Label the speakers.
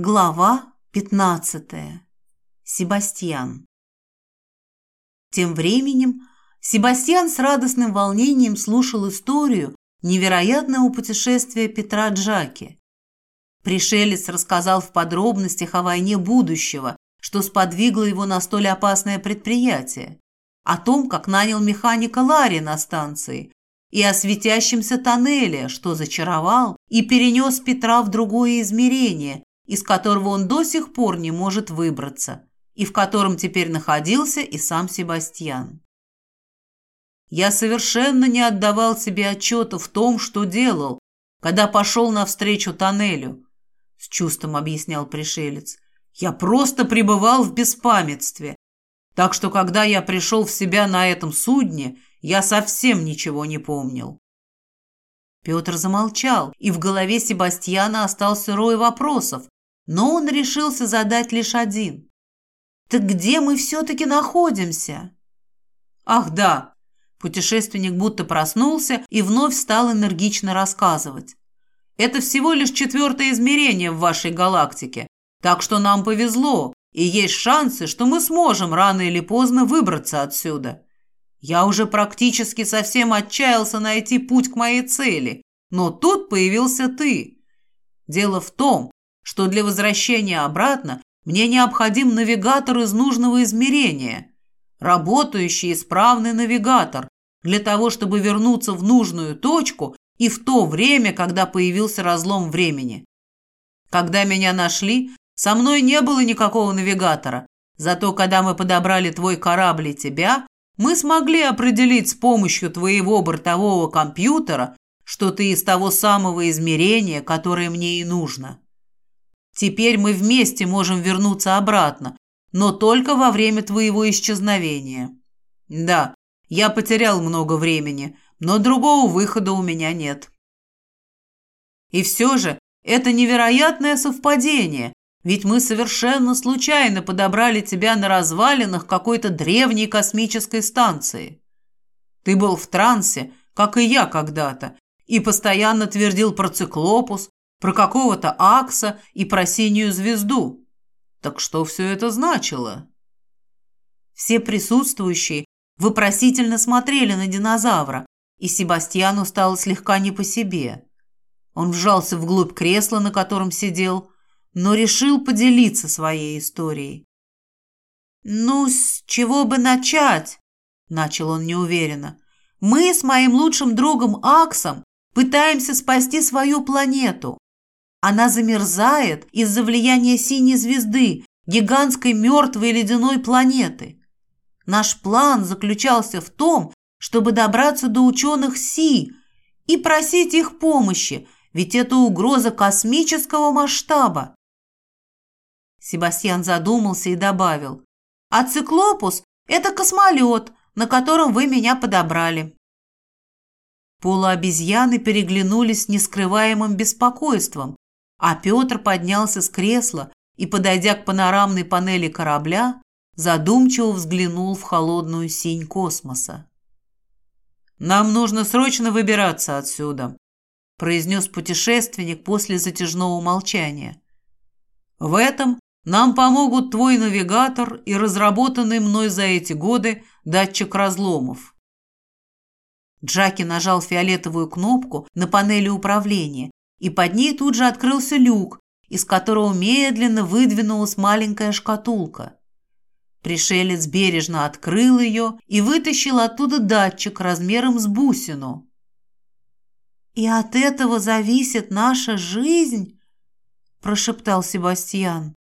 Speaker 1: Глава 15. Себастьян. Тем временем Себастьян с радостным волнением слушал историю невероятного путешествия Петра Джаки. Пришелец рассказал в подробностях о войне будущего, что сподвигло его на столь опасное предприятие, о том, как нанял механика Ларри на станции, и о светящемся тоннеле, что зачаровал и перенес Петра в другое измерение, из которого он до сих пор не может выбраться, и в котором теперь находился и сам Себастьян. Я совершенно не отдавал себе отчета в том, что делал, когда пошел навстречу тоннелю, с чувством объяснял пришелец. Я просто пребывал в беспамятстве, так что когда я пришел в себя на этом судне, я совсем ничего не помнил. Петр замолчал, и в голове Себастьяна остался рой вопросов, но он решился задать лишь один. «Так где мы все-таки находимся?» «Ах, да!» Путешественник будто проснулся и вновь стал энергично рассказывать. «Это всего лишь четвертое измерение в вашей галактике, так что нам повезло, и есть шансы, что мы сможем рано или поздно выбраться отсюда. Я уже практически совсем отчаялся найти путь к моей цели, но тут появился ты. Дело в том, что для возвращения обратно мне необходим навигатор из нужного измерения, работающий исправный навигатор, для того, чтобы вернуться в нужную точку и в то время, когда появился разлом времени. Когда меня нашли, со мной не было никакого навигатора, зато когда мы подобрали твой корабль и тебя, мы смогли определить с помощью твоего бортового компьютера, что ты из того самого измерения, которое мне и нужно. Теперь мы вместе можем вернуться обратно, но только во время твоего исчезновения. Да, я потерял много времени, но другого выхода у меня нет. И все же это невероятное совпадение, ведь мы совершенно случайно подобрали тебя на развалинах какой-то древней космической станции. Ты был в трансе, как и я когда-то, и постоянно твердил про циклопус, про какого-то Акса и про синюю звезду. Так что все это значило? Все присутствующие вопросительно смотрели на динозавра, и Себастьяну стало слегка не по себе. Он вжался вглубь кресла, на котором сидел, но решил поделиться своей историей. «Ну, с чего бы начать?» – начал он неуверенно. «Мы с моим лучшим другом Аксом пытаемся спасти свою планету. Она замерзает из-за влияния синей звезды, гигантской мертвой ледяной планеты. Наш план заключался в том, чтобы добраться до ученых Си и просить их помощи, ведь это угроза космического масштаба. Себастьян задумался и добавил, а циклопус – это космолет, на котором вы меня подобрали. Полуобезьяны переглянулись с нескрываемым беспокойством, а Петр поднялся с кресла и, подойдя к панорамной панели корабля, задумчиво взглянул в холодную синь космоса. «Нам нужно срочно выбираться отсюда», – произнес путешественник после затяжного молчания. «В этом нам помогут твой навигатор и разработанный мной за эти годы датчик разломов». Джаки нажал фиолетовую кнопку на панели управления, и под ней тут же открылся люк, из которого медленно выдвинулась маленькая шкатулка. Пришелец бережно открыл ее и вытащил оттуда датчик размером с бусину. «И от этого зависит наша жизнь?» – прошептал Себастьян.